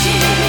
she